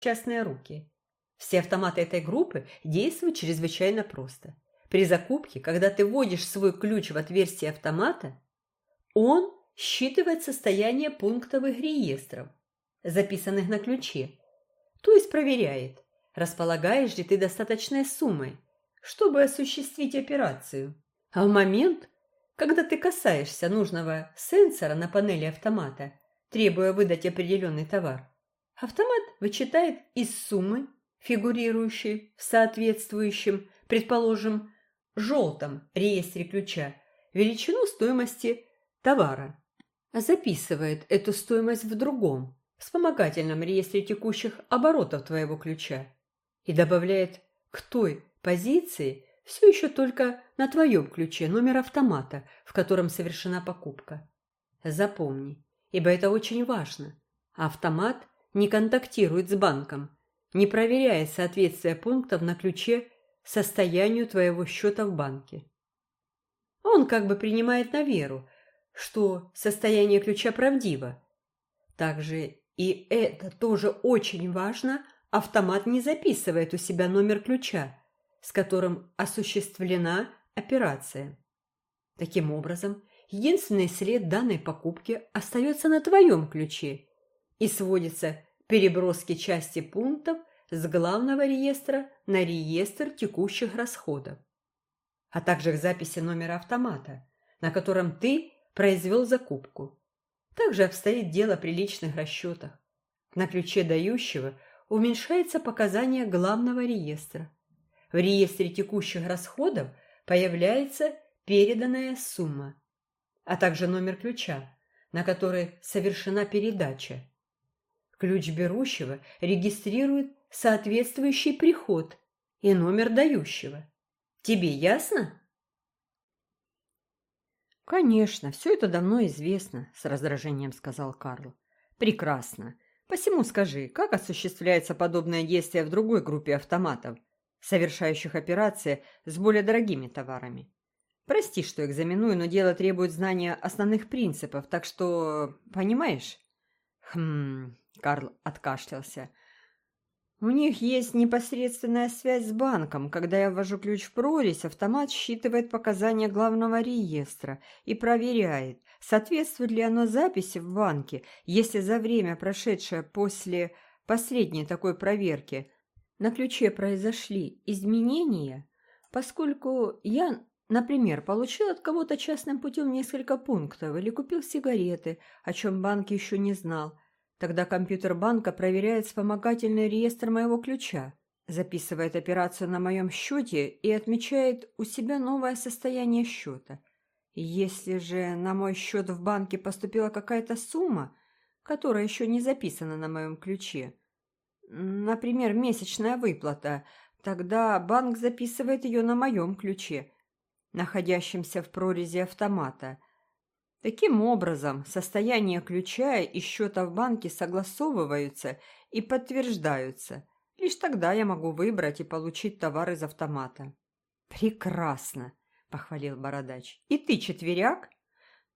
частные руки. Все автоматы этой группы действуют чрезвычайно просто. При закупке, когда ты вводишь свой ключ в отверстие автомата, он считывает состояние пунктовых реестров, записанных на ключе, то есть проверяет, располагаешь ли ты достаточной суммой, чтобы осуществить операцию. А в момент, когда ты касаешься нужного сенсора на панели автомата, требуя выдать определенный товар, автомат вычитает из суммы, фигурирующей в соответствующем, предположим, желтом реестре ключа, величину стоимости товара. Записывает эту стоимость в другом, вспомогательном реестре текущих оборотов твоего ключа и добавляет к той позиции все еще только на твоем ключе номер автомата, в котором совершена покупка. Запомни, ибо это очень важно. Автомат не контактирует с банком, не проверяя соответствие пунктов на ключе состоянию твоего счета в банке. Он как бы принимает на веру, что состояние ключа правдиво. Также и это тоже очень важно, автомат не записывает у себя номер ключа, с которым осуществлена операция. Таким образом, единственный след данной покупки остается на твоем ключе и сводится к переброске части пунктов с главного реестра на реестр текущих расходов, а также к записи номера автомата, на котором ты произвел закупку. Также обстоит дело при личных расчетах. На ключе дающего уменьшается показание главного реестра. В реестре текущих расходов появляется переданная сумма, а также номер ключа, на который совершена передача. Ключ берущего регистрирует соответствующий приход и номер дающего. Тебе ясно? «Конечно, все это давно известно», – с раздражением сказал Карл. «Прекрасно. Посему скажи, как осуществляется подобное действие в другой группе автоматов, совершающих операции с более дорогими товарами? Прости, что экзаменую, но дело требует знания основных принципов, так что... Понимаешь?» «Хм...» – Карл откашлялся. У них есть непосредственная связь с банком. Когда я ввожу ключ в прорезь, автомат считывает показания главного реестра и проверяет, соответствует ли оно записи в банке, если за время, прошедшее после последней такой проверки, на ключе произошли изменения, поскольку я, например, получил от кого-то частным путем несколько пунктов или купил сигареты, о чем банк еще не знал, Тогда компьютер банка проверяет вспомогательный реестр моего ключа, записывает операцию на моем счете и отмечает у себя новое состояние счета. Если же на мой счет в банке поступила какая-то сумма, которая еще не записана на моем ключе, например, месячная выплата, тогда банк записывает ее на моем ключе, находящемся в прорези автомата – Таким образом, состояние ключа и счета в банке согласовываются и подтверждаются. Лишь тогда я могу выбрать и получить товар из автомата. «Прекрасно!» – похвалил Бородач. «И ты четверяк?»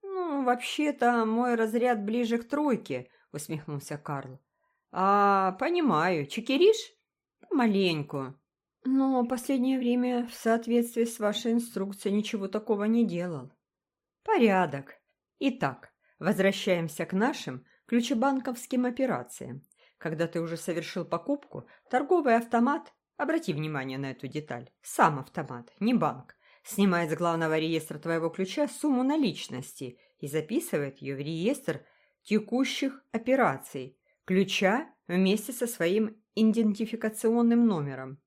«Ну, вообще-то мой разряд ближе к тройке», – усмехнулся Карл. «А, понимаю, чекеришь?» «Маленько». «Но последнее время в соответствии с вашей инструкцией ничего такого не делал». «Порядок. Итак, возвращаемся к нашим ключебанковским операциям. Когда ты уже совершил покупку, торговый автомат, обрати внимание на эту деталь, сам автомат, не банк, снимает с главного реестра твоего ключа сумму наличности и записывает ее в реестр текущих операций ключа вместе со своим идентификационным номером.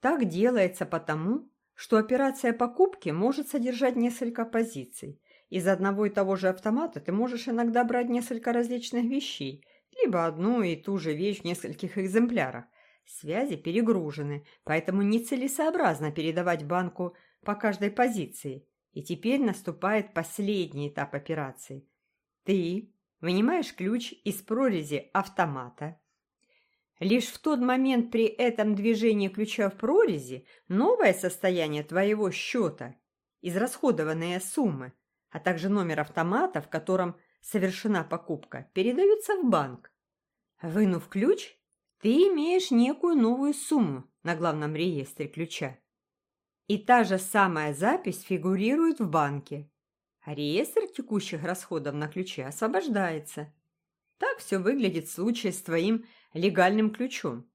Так делается потому, что операция покупки может содержать несколько позиций – из одного и того же автомата ты можешь иногда брать несколько различных вещей, либо одну и ту же вещь в нескольких экземплярах. Связи перегружены, поэтому нецелесообразно передавать банку по каждой позиции. И теперь наступает последний этап операции. Ты вынимаешь ключ из прорези автомата. Лишь в тот момент при этом движении ключа в прорези новое состояние твоего счета, израсходованные суммы, а также номер автомата, в котором совершена покупка, передаются в банк. Вынув ключ, ты имеешь некую новую сумму на главном реестре ключа. И та же самая запись фигурирует в банке. Реестр текущих расходов на ключе освобождается. Так все выглядит в случае с твоим легальным ключом.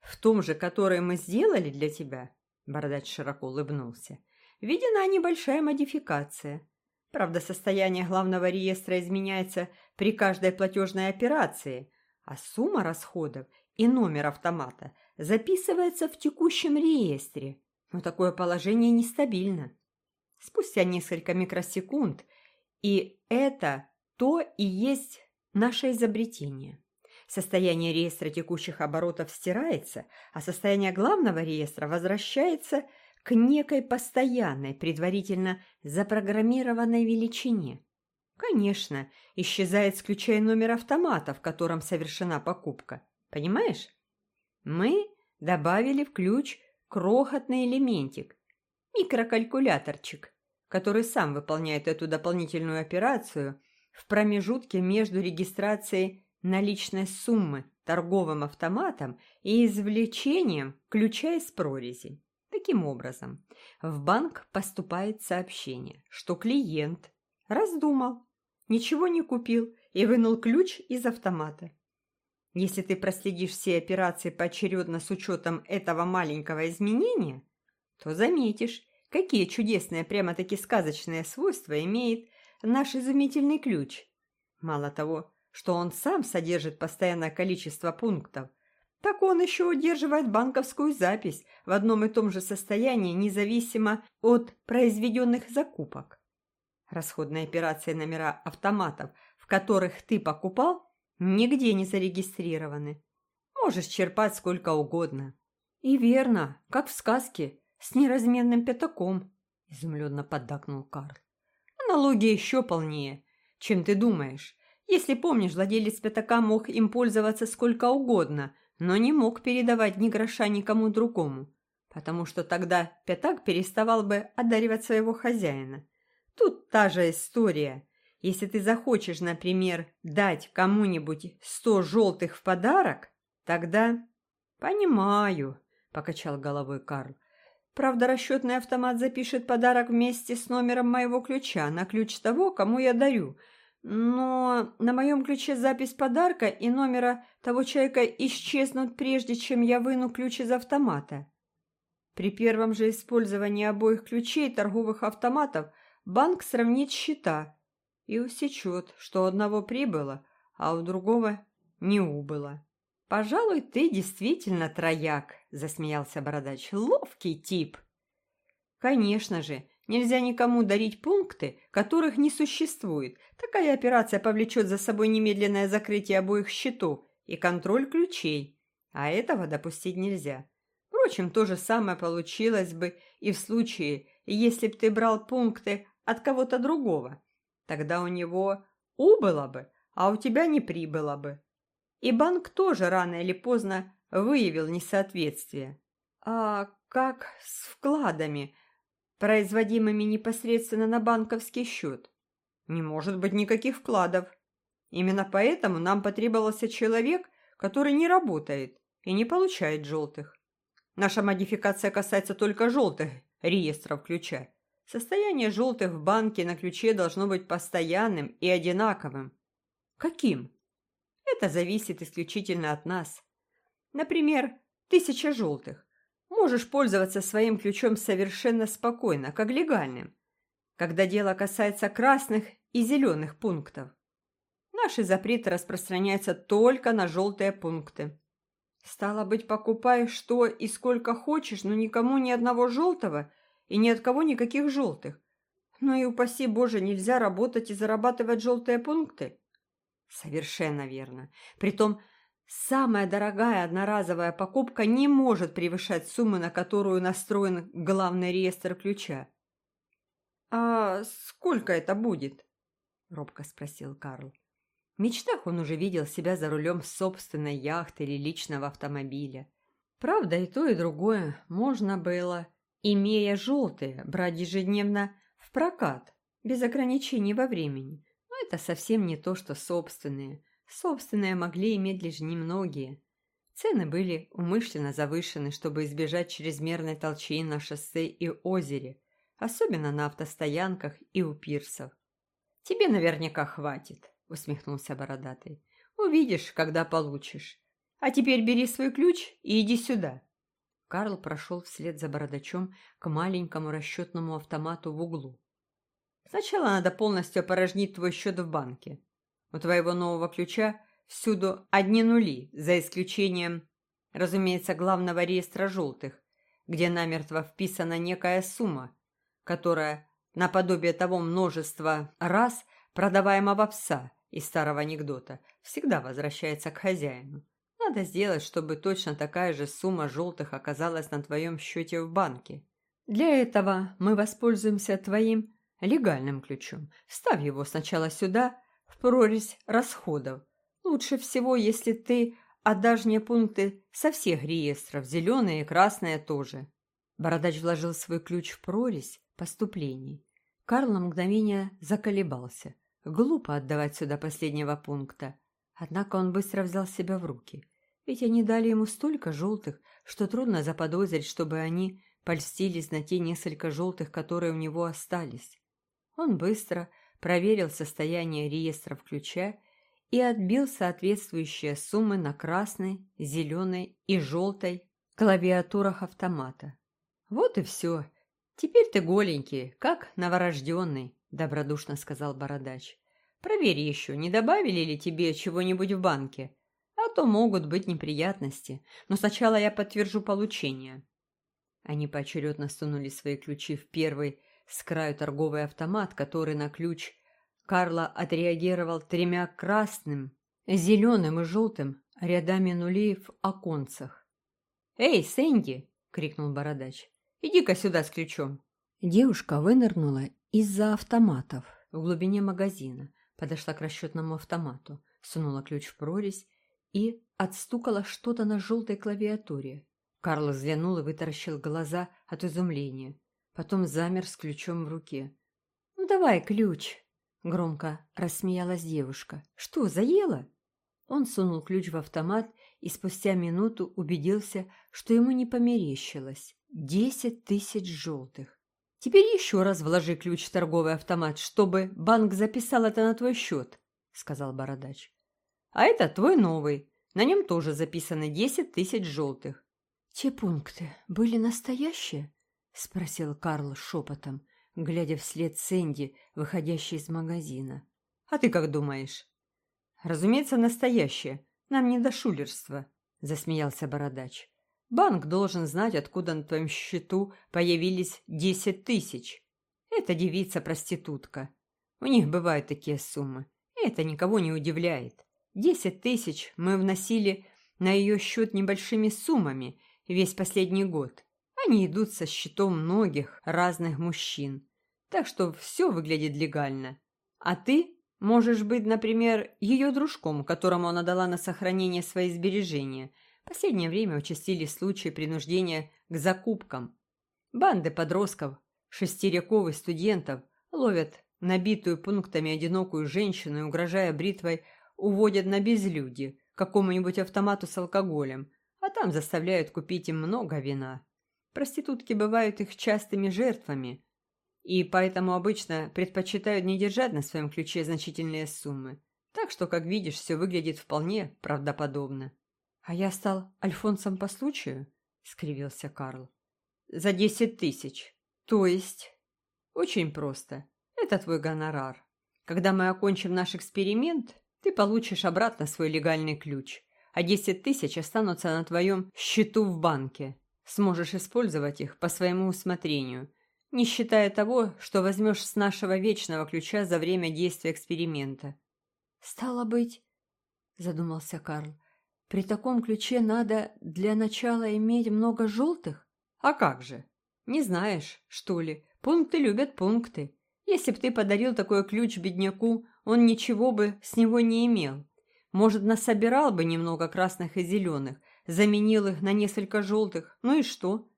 В том же, который мы сделали для тебя, Бородач широко улыбнулся, введена небольшая модификация. Правда, состояние главного реестра изменяется при каждой платежной операции, а сумма расходов и номер автомата записывается в текущем реестре. Но такое положение нестабильно. Спустя несколько микросекунд, и это то и есть наше изобретение. Состояние реестра текущих оборотов стирается, а состояние главного реестра возвращается к некой постоянной, предварительно запрограммированной величине. Конечно, исчезает с ключа номер автомата, в котором совершена покупка. Понимаешь? Мы добавили в ключ крохотный элементик, микрокалькуляторчик, который сам выполняет эту дополнительную операцию в промежутке между регистрацией наличной суммы торговым автоматом и извлечением ключа из прорези. Таким образом, в банк поступает сообщение, что клиент раздумал, ничего не купил и вынул ключ из автомата. Если ты проследишь все операции поочередно с учетом этого маленького изменения, то заметишь, какие чудесные, прямо-таки сказочные свойства имеет наш изумительный ключ. Мало того, что он сам содержит постоянное количество пунктов, так он еще удерживает банковскую запись в одном и том же состоянии, независимо от произведенных закупок. Расходные операции номера автоматов, в которых ты покупал, нигде не зарегистрированы. Можешь черпать сколько угодно. И верно, как в сказке, с неразменным пятаком, изумленно поддакнул Карл. Аналогия еще полнее, чем ты думаешь. Если помнишь, владелец пятака мог им пользоваться сколько угодно, но не мог передавать ни гроша никому другому, потому что тогда пятак переставал бы одаривать своего хозяина. Тут та же история. Если ты захочешь, например, дать кому-нибудь сто желтых в подарок, тогда... «Понимаю», — покачал головой Карл. «Правда, расчетный автомат запишет подарок вместе с номером моего ключа на ключ того, кому я дарю, но на моем ключе запись подарка и номера того человека исчезнут, прежде чем я выну ключ из автомата. При первом же использовании обоих ключей торговых автоматов банк сравнит счета и усечет, что у одного прибыло, а у другого не убыло. «Пожалуй, ты действительно трояк», — засмеялся бородач. «Ловкий тип». «Конечно же, Нельзя никому дарить пункты, которых не существует. Такая операция повлечет за собой немедленное закрытие обоих счетов и контроль ключей. А этого допустить нельзя. Впрочем, то же самое получилось бы и в случае, если бы ты брал пункты от кого-то другого. Тогда у него убыло бы, а у тебя не прибыло бы. И банк тоже рано или поздно выявил несоответствие. А как с вкладами – производимыми непосредственно на банковский счет. Не может быть никаких вкладов. Именно поэтому нам потребовался человек, который не работает и не получает желтых. Наша модификация касается только желтых реестров ключа. Состояние желтых в банке на ключе должно быть постоянным и одинаковым. Каким? Это зависит исключительно от нас. Например, тысяча желтых можешь пользоваться своим ключом совершенно спокойно, как легальным, когда дело касается красных и зеленых пунктов. Наши запреты распространяются только на желтые пункты. Стало быть, покупай что и сколько хочешь, но никому ни одного желтого и ни от кого никаких желтых. Но и упаси Боже, нельзя работать и зарабатывать желтые пункты. Совершенно верно. Притом, Самая дорогая одноразовая покупка не может превышать сумму, на которую настроен главный реестр ключа. «А сколько это будет?» – робко спросил Карл. В мечтах он уже видел себя за рулем собственной яхты или личного автомобиля. Правда, и то, и другое можно было, имея желтые, брать ежедневно в прокат, без ограничений во времени. Но это совсем не то, что собственные – Собственное могли иметь лишь немногие. Цены были умышленно завышены, чтобы избежать чрезмерной толчей на шоссе и озере, особенно на автостоянках и у пирсов. «Тебе наверняка хватит», — усмехнулся бородатый. «Увидишь, когда получишь. А теперь бери свой ключ и иди сюда». Карл прошел вслед за бородачом к маленькому расчетному автомату в углу. «Сначала надо полностью опорожнить твой счет в банке. У твоего нового ключа Всюду одни нули, за исключением, разумеется, главного реестра желтых, где намертво вписана некая сумма, которая, наподобие того множества раз, продаваемого пса из старого анекдота, всегда возвращается к хозяину. Надо сделать, чтобы точно такая же сумма желтых оказалась на твоем счете в банке. Для этого мы воспользуемся твоим легальным ключом. Вставь его сначала сюда, в прорезь расходов, Лучше всего, если ты отдашь мне пункты со всех реестров, зеленые и красные тоже. Бородач вложил свой ключ в прорезь поступлений. Карл на мгновение заколебался. Глупо отдавать сюда последнего пункта. Однако он быстро взял себя в руки. Ведь они дали ему столько желтых, что трудно заподозрить, чтобы они польстились на те несколько желтых, которые у него остались. Он быстро проверил состояние реестров ключа и отбил соответствующие суммы на красной, зеленой и желтой клавиатурах автомата. «Вот и все. Теперь ты голенький, как новорожденный», — добродушно сказал Бородач. «Проверь еще, не добавили ли тебе чего-нибудь в банке, а то могут быть неприятности, но сначала я подтвержу получение». Они поочередно сунули свои ключи в первый с краю торговый автомат, который на ключ Карло отреагировал тремя красным, зеленым и желтым рядами нулей в оконцах. «Эй, Сэнди!» — крикнул бородач. «Иди-ка сюда с ключом!» Девушка вынырнула из-за автоматов в глубине магазина, подошла к расчетному автомату, сунула ключ в прорезь и отстукала что-то на желтой клавиатуре. Карл взглянул и вытаращил глаза от изумления. Потом замер с ключом в руке. «Ну давай ключ!» Громко рассмеялась девушка. «Что, заела?» Он сунул ключ в автомат и спустя минуту убедился, что ему не померещилось. Десять тысяч желтых. «Теперь еще раз вложи ключ в торговый автомат, чтобы банк записал это на твой счет», — сказал Бородач. «А это твой новый. На нем тоже записано десять тысяч желтых». «Те пункты были настоящие?» — спросил Карл шепотом глядя вслед Сэнди, выходящей из магазина. «А ты как думаешь?» «Разумеется, настоящее. Нам не до шулерства», — засмеялся Бородач. «Банк должен знать, откуда на твоем счету появились десять тысяч. Это девица-проститутка. У них бывают такие суммы. Это никого не удивляет. Десять тысяч мы вносили на ее счет небольшими суммами весь последний год. Они идут со счетом многих разных мужчин. Так что все выглядит легально. А ты можешь быть, например, ее дружком, которому она дала на сохранение свои сбережения. Последнее время участились случаи принуждения к закупкам. Банды подростков, шестеряков и студентов ловят набитую пунктами одинокую женщину и, угрожая бритвой, уводят на безлюдье, к какому-нибудь автомату с алкоголем, а там заставляют купить им много вина. Проститутки бывают их частыми жертвами, и поэтому обычно предпочитают не держать на своем ключе значительные суммы. Так что, как видишь, все выглядит вполне правдоподобно. «А я стал Альфонсом по случаю?» — скривился Карл. «За десять тысяч. То есть?» «Очень просто. Это твой гонорар. Когда мы окончим наш эксперимент, ты получишь обратно свой легальный ключ, а десять тысяч останутся на твоем счету в банке. Сможешь использовать их по своему усмотрению, не считая того, что возьмешь с нашего вечного ключа за время действия эксперимента. «Стало быть», — задумался Карл, — «при таком ключе надо для начала иметь много желтых? А как же? Не знаешь, что ли? Пункты любят пункты. Если б ты подарил такой ключ бедняку, он ничего бы с него не имел. Может, насобирал бы немного красных и зеленых, заменил их на несколько желтых, ну и что?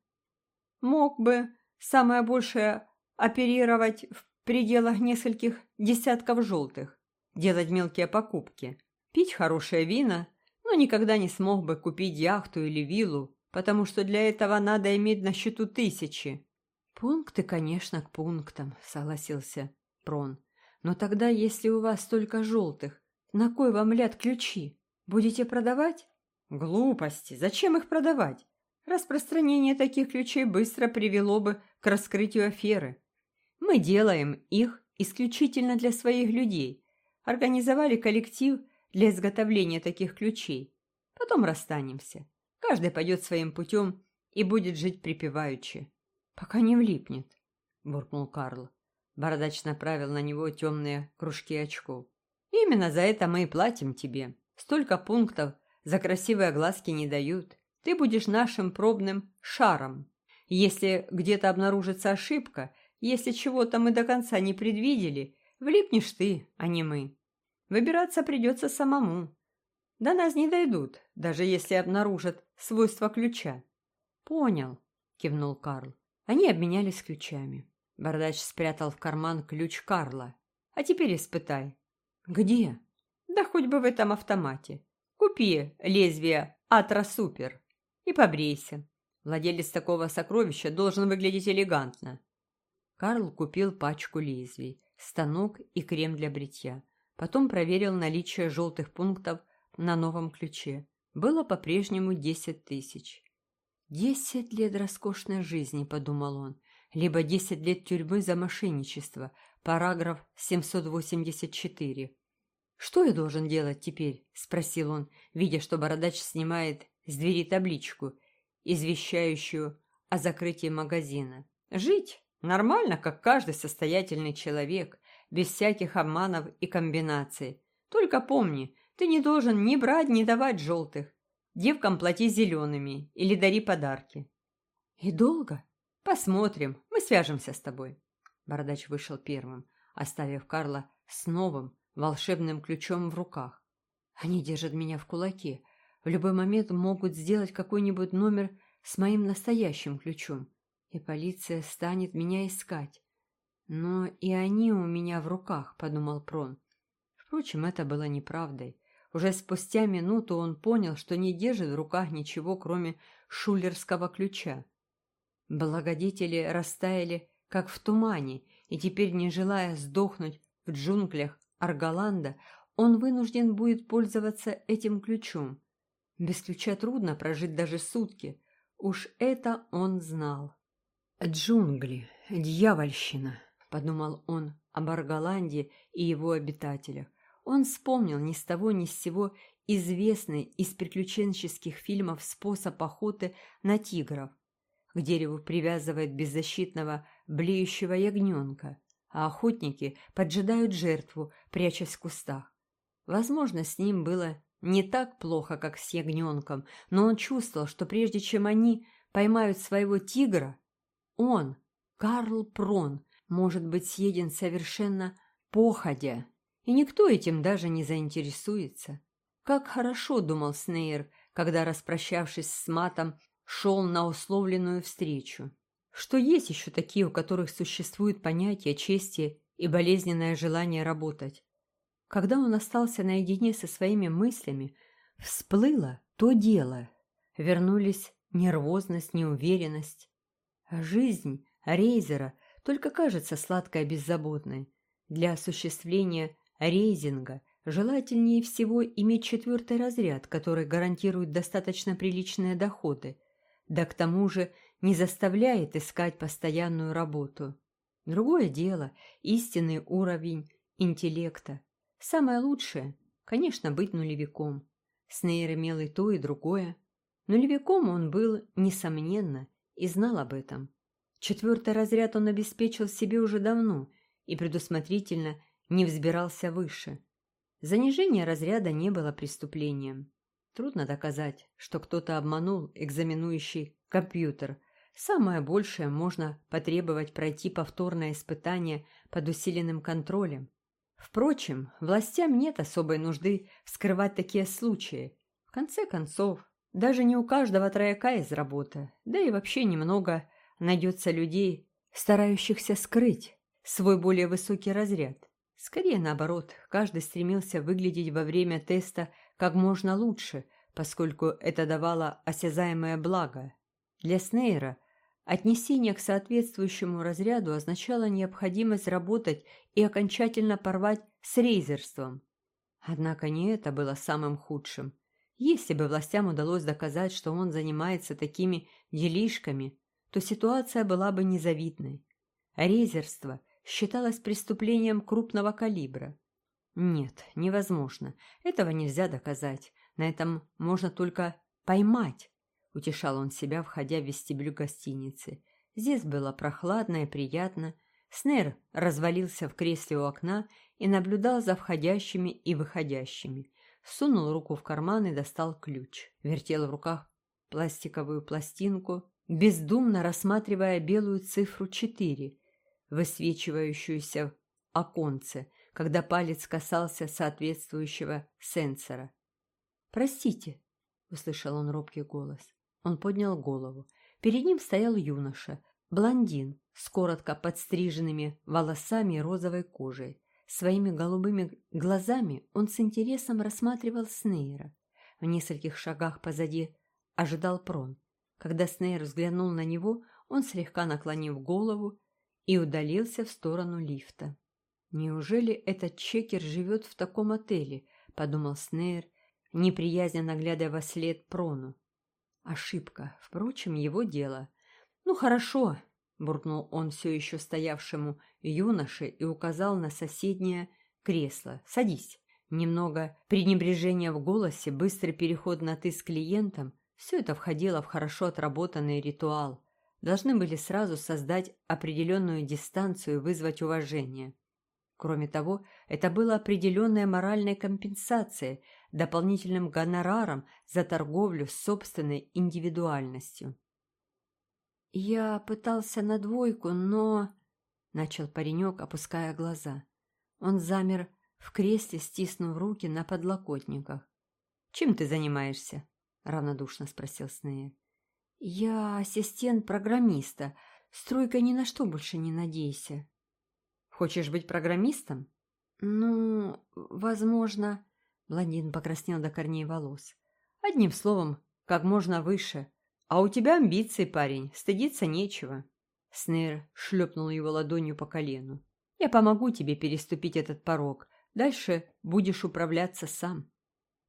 Мог бы, самое большее, оперировать в пределах нескольких десятков желтых, делать мелкие покупки, пить хорошее вино, но никогда не смог бы купить яхту или виллу, потому что для этого надо иметь на счету тысячи. Пункты, конечно, к пунктам, согласился Прон. Но тогда, если у вас столько желтых, на кой вам ляд ключи? Будете продавать? Глупости. Зачем их продавать? Распространение таких ключей быстро привело бы к раскрытию аферы. Мы делаем их исключительно для своих людей. Организовали коллектив для изготовления таких ключей. Потом расстанемся. Каждый пойдет своим путем и будет жить припеваючи. Пока не влипнет, буркнул Карл. Бородач направил на него темные кружки очков. Именно за это мы и платим тебе. Столько пунктов за красивые глазки не дают. Ты будешь нашим пробным шаром. Если где-то обнаружится ошибка, если чего-то мы до конца не предвидели, влипнешь ты, а не мы. Выбираться придется самому. До нас не дойдут, даже если обнаружат свойства ключа. Понял, кивнул Карл. Они обменялись ключами. Бородач спрятал в карман ключ Карла. А теперь испытай. Где? Да хоть бы в этом автомате. Купи лезвие Атра Супер и побрейся. Владелец такого сокровища должен выглядеть элегантно. Карл купил пачку лезвий, станок и крем для бритья. Потом проверил наличие желтых пунктов на новом ключе. Было по-прежнему десять тысяч. «Десять лет роскошной жизни», — подумал он, «либо десять лет тюрьмы за мошенничество, параграф 784». «Что я должен делать теперь?» — спросил он, видя, что бородач снимает с двери табличку, извещающую о закрытии магазина. «Жить нормально, как каждый состоятельный человек, без всяких обманов и комбинаций. Только помни, ты не должен ни брать, ни давать желтых. Девкам плати зелеными или дари подарки». «И долго?» «Посмотрим, мы свяжемся с тобой». Бородач вышел первым, оставив Карла с новым, волшебным ключом в руках. Они держат меня в кулаке. В любой момент могут сделать какой-нибудь номер с моим настоящим ключом, и полиция станет меня искать. Но и они у меня в руках, подумал Прон. Впрочем, это было неправдой. Уже спустя минуту он понял, что не держит в руках ничего, кроме шулерского ключа. Благодетели растаяли, как в тумане, и теперь, не желая сдохнуть в джунглях Арголанда, он вынужден будет пользоваться этим ключом. Без ключа трудно прожить даже сутки. Уж это он знал. «Джунгли, дьявольщина», — подумал он об Арголанде и его обитателях. Он вспомнил ни с того ни с сего известный из приключенческих фильмов способ охоты на тигров. К дереву привязывают беззащитного блеющего ягненка а охотники поджидают жертву, прячась в кустах. Возможно, с ним было не так плохо, как с ягненком, но он чувствовал, что прежде чем они поймают своего тигра, он, Карл Прон, может быть съеден совершенно походя, и никто этим даже не заинтересуется. Как хорошо, думал Снейр, когда, распрощавшись с матом, шел на условленную встречу что есть еще такие, у которых существует понятие чести и болезненное желание работать. Когда он остался наедине со своими мыслями, всплыло то дело. Вернулись нервозность, неуверенность. Жизнь Рейзера только кажется сладкой и беззаботной. Для осуществления рейзинга желательнее всего иметь четвертый разряд, который гарантирует достаточно приличные доходы, да к тому же не заставляет искать постоянную работу. Другое дело – истинный уровень интеллекта. Самое лучшее – конечно, быть нулевиком. Снейр имел и то, и другое. Нулевиком он был, несомненно, и знал об этом. Четвертый разряд он обеспечил себе уже давно и предусмотрительно не взбирался выше. Занижение разряда не было преступлением. Трудно доказать, что кто-то обманул экзаменующий компьютер – Самое большее можно потребовать пройти повторное испытание под усиленным контролем. Впрочем, властям нет особой нужды скрывать такие случаи. В конце концов, даже не у каждого трояка из работы, да и вообще немного найдется людей, старающихся скрыть свой более высокий разряд. Скорее наоборот, каждый стремился выглядеть во время теста как можно лучше, поскольку это давало осязаемое благо. Для Снейра отнесение к соответствующему разряду означало необходимость работать и окончательно порвать с рейзерством. Однако не это было самым худшим. Если бы властям удалось доказать, что он занимается такими делишками, то ситуация была бы незавидной. Рейзерство считалось преступлением крупного калибра. Нет, невозможно. Этого нельзя доказать. На этом можно только поймать, утешал он себя, входя в вестибюль гостиницы. Здесь было прохладно и приятно. Снейр развалился в кресле у окна и наблюдал за входящими и выходящими. Сунул руку в карман и достал ключ. Вертел в руках пластиковую пластинку, бездумно рассматривая белую цифру четыре, высвечивающуюся в оконце, когда палец касался соответствующего сенсора. «Простите», — услышал он робкий голос. Он поднял голову. Перед ним стоял юноша, блондин, с коротко подстриженными волосами и розовой кожей. Своими голубыми глазами он с интересом рассматривал Снейра. В нескольких шагах позади ожидал Прон. Когда Снейр взглянул на него, он, слегка наклонив голову, и удалился в сторону лифта. «Неужели этот чекер живет в таком отеле?» — подумал Снейр, неприязненно глядя во след Прону. Ошибка. Впрочем, его дело. «Ну, хорошо», — буркнул он все еще стоявшему юноше и указал на соседнее кресло. «Садись». Немного пренебрежения в голосе, быстрый переход на «ты» с клиентом — все это входило в хорошо отработанный ритуал. Должны были сразу создать определенную дистанцию и вызвать уважение. Кроме того, это было определенная моральная компенсация, дополнительным гонораром за торговлю собственной индивидуальностью. «Я пытался на двойку, но...» — начал паренек, опуская глаза. Он замер в кресле, стиснув руки на подлокотниках. «Чем ты занимаешься?» — равнодушно спросил Снейр. «Я ассистент программиста. Стройка ни на что больше не надейся». Хочешь быть программистом? Ну, возможно. Блондин покраснел до корней волос. Одним словом, как можно выше. А у тебя амбиции, парень, стыдиться нечего. Снейр шлепнул его ладонью по колену. Я помогу тебе переступить этот порог. Дальше будешь управляться сам.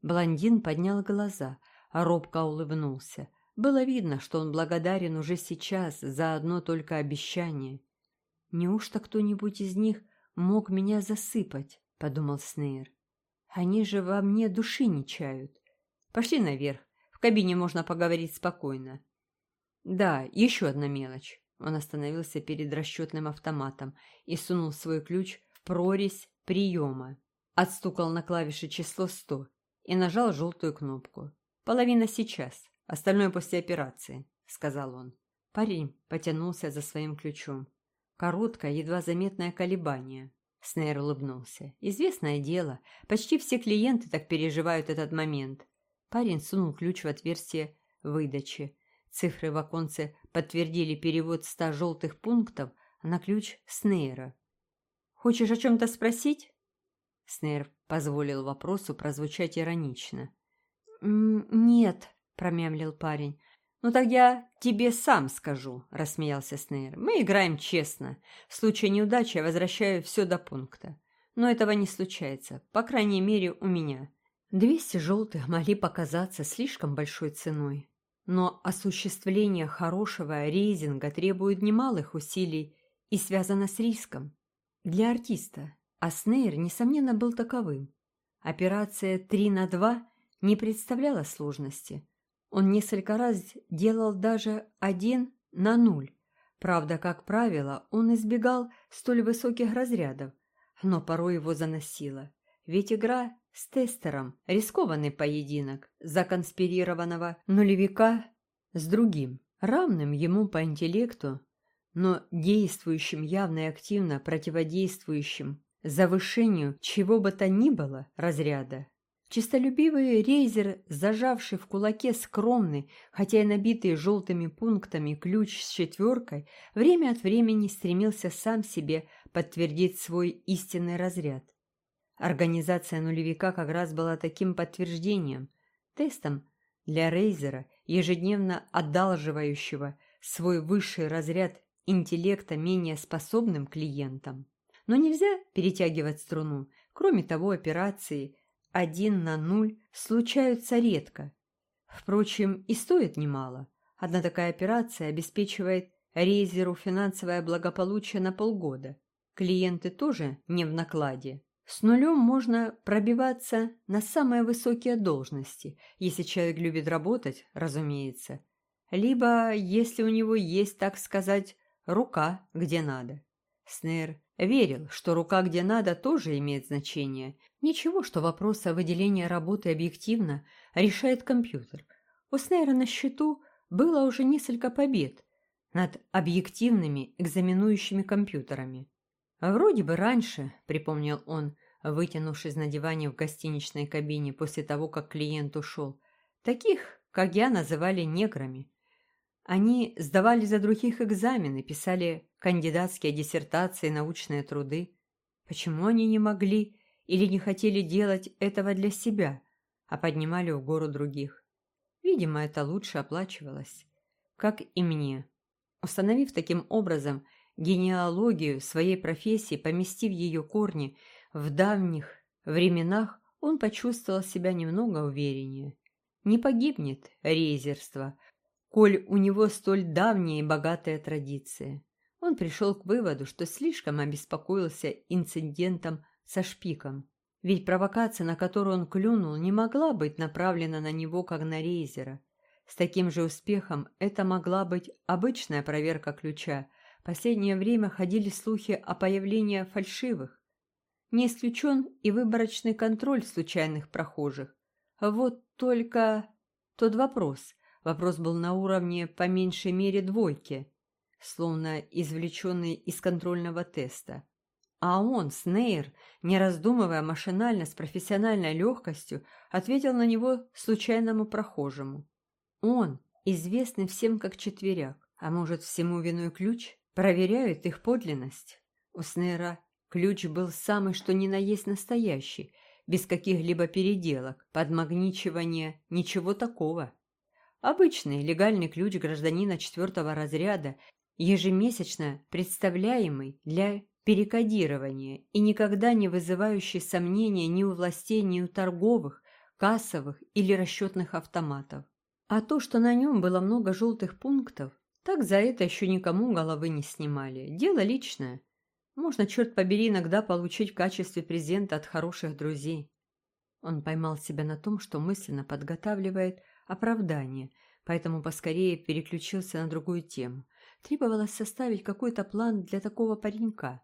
Блондин поднял глаза, а робко улыбнулся. Было видно, что он благодарен уже сейчас за одно только обещание. «Неужто кто-нибудь из них мог меня засыпать?» — подумал Снейр. «Они же во мне души не чают. Пошли наверх, в кабине можно поговорить спокойно». «Да, еще одна мелочь». Он остановился перед расчетным автоматом и сунул свой ключ в прорезь приема. Отстукал на клавише число сто и нажал желтую кнопку. «Половина сейчас, остальное после операции», — сказал он. Парень потянулся за своим ключом. Короткое, едва заметное колебание. Снейр улыбнулся. «Известное дело. Почти все клиенты так переживают этот момент». Парень сунул ключ в отверстие выдачи. Цифры в оконце подтвердили перевод ста желтых пунктов на ключ Снейра. «Хочешь о чем-то спросить?» Снейр позволил вопросу прозвучать иронично. «Нет», — промямлил парень. «Ну так я тебе сам скажу», — рассмеялся Снейр. «Мы играем честно. В случае неудачи я возвращаю все до пункта. Но этого не случается, по крайней мере, у меня. Двести желтых могли показаться слишком большой ценой. Но осуществление хорошего рейзинга требует немалых усилий и связано с риском. Для артиста. А Снейр, несомненно, был таковым. Операция «три на два» не представляла сложности. Он несколько раз делал даже один на нуль. Правда, как правило, он избегал столь высоких разрядов, но порой его заносило. Ведь игра с тестером – рискованный поединок законспирированного нулевика с другим, равным ему по интеллекту, но действующим явно и активно противодействующим завышению чего бы то ни было разряда. Чистолюбивый рейзер, зажавший в кулаке скромный, хотя и набитый желтыми пунктами ключ с четверкой, время от времени стремился сам себе подтвердить свой истинный разряд. Организация нулевика как раз была таким подтверждением, тестом, Для Рейзера, ежедневно одалживающего свой высший разряд интеллекта менее способным клиентам. Но нельзя перетягивать струну. Кроме того, операции один на нуль случаются редко. Впрочем, и стоит немало. Одна такая операция обеспечивает Рейзеру финансовое благополучие на полгода. Клиенты тоже не в накладе. С нулем можно пробиваться на самые высокие должности, если человек любит работать, разумеется. Либо если у него есть, так сказать, рука где надо. Снейр верил, что рука где надо тоже имеет значение. Ничего, что вопрос о выделении работы объективно решает компьютер. У Снейра на счету было уже несколько побед над объективными экзаменующими компьютерами. Вроде бы раньше, припомнил он, вытянувшись на диване в гостиничной кабине после того, как клиент ушел, таких, как я, называли неграми. Они сдавали за других экзамены, писали кандидатские диссертации, научные труды. Почему они не могли или не хотели делать этого для себя, а поднимали в гору других? Видимо, это лучше оплачивалось. Как и мне. Установив таким образом генеалогию своей профессии, поместив ее корни в давних временах, он почувствовал себя немного увереннее. Не погибнет рейзерство – коль у него столь давняя и богатая традиция. Он пришел к выводу, что слишком обеспокоился инцидентом со шпиком. Ведь провокация, на которую он клюнул, не могла быть направлена на него, как на рейзера. С таким же успехом это могла быть обычная проверка ключа. Последнее время ходили слухи о появлении фальшивых. Не исключен и выборочный контроль случайных прохожих. Вот только тот вопрос, Вопрос был на уровне по меньшей мере двойки, словно извлеченный из контрольного теста. А он, Снейр, не раздумывая машинально, с профессиональной легкостью, ответил на него случайному прохожему. Он, известный всем как четверяк, а может, всему виной ключ, проверяют их подлинность. У Снейра ключ был самый что ни на есть настоящий, без каких-либо переделок, подмагничивания, ничего такого. Обычный легальный ключ гражданина четвертого разряда, ежемесячно представляемый для перекодирования и никогда не вызывающий сомнения ни у властей, ни у торговых, кассовых или расчетных автоматов. А то, что на нем было много желтых пунктов, так за это еще никому головы не снимали. Дело личное. Можно, черт побери, иногда получить в качестве презента от хороших друзей. Он поймал себя на том, что мысленно подготавливает оправдание, поэтому поскорее переключился на другую тему. Требовалось составить какой-то план для такого паренька.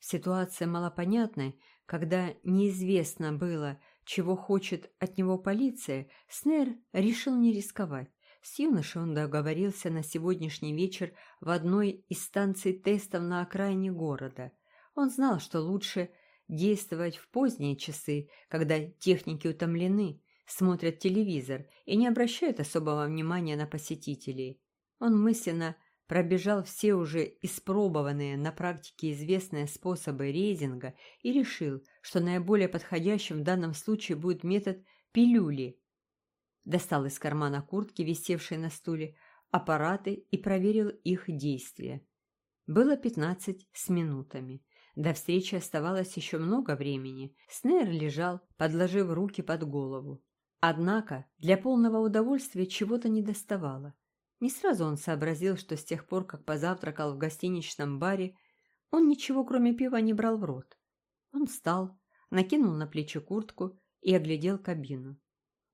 Ситуация малопонятная, когда неизвестно было, чего хочет от него полиция, Снейр решил не рисковать. С юношей он договорился на сегодняшний вечер в одной из станций тестов на окраине города. Он знал, что лучше действовать в поздние часы, когда техники утомлены, смотрят телевизор и не обращают особого внимания на посетителей. Он мысленно пробежал все уже испробованные на практике известные способы рейзинга и решил, что наиболее подходящим в данном случае будет метод пилюли. Достал из кармана куртки, висевшей на стуле, аппараты и проверил их действие. Было пятнадцать с минутами. До встречи оставалось еще много времени. Снейр лежал, подложив руки под голову. Однако для полного удовольствия чего-то не доставало. Не сразу он сообразил, что с тех пор, как позавтракал в гостиничном баре, он ничего кроме пива не брал в рот. Он встал, накинул на плечи куртку и оглядел кабину.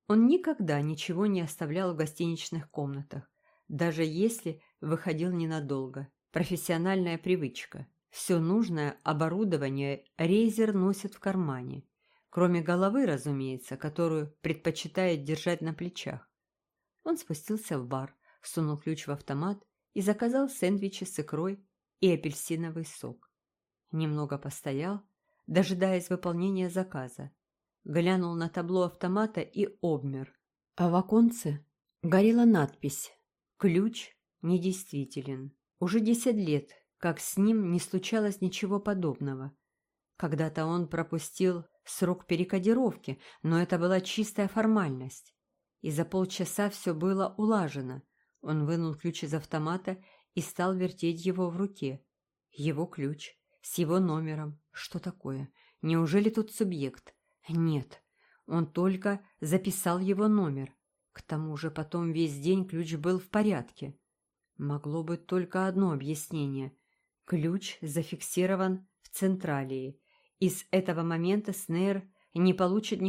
Он никогда ничего не оставлял в гостиничных комнатах, даже если выходил ненадолго. Профессиональная привычка. Все нужное оборудование Рейзер носит в кармане. Кроме головы, разумеется, которую предпочитает держать на плечах. Он спустился в бар, сунул ключ в автомат и заказал сэндвичи с икрой и апельсиновый сок. Немного постоял, дожидаясь выполнения заказа. Глянул на табло автомата и обмер. А в оконце горела надпись «Ключ недействителен». Уже десять лет, как с ним не случалось ничего подобного. Когда-то он пропустил срок перекодировки, но это была чистая формальность. и за полчаса все было улажено. Он вынул ключ из автомата и стал вертеть его в руке. Его ключ, с его номером. Что такое? Неужели тут субъект? Нет, он только записал его номер. К тому же потом весь день ключ был в порядке. Могло быть только одно объяснение. Ключ зафиксирован в Централии, и с этого момента Снейр не получит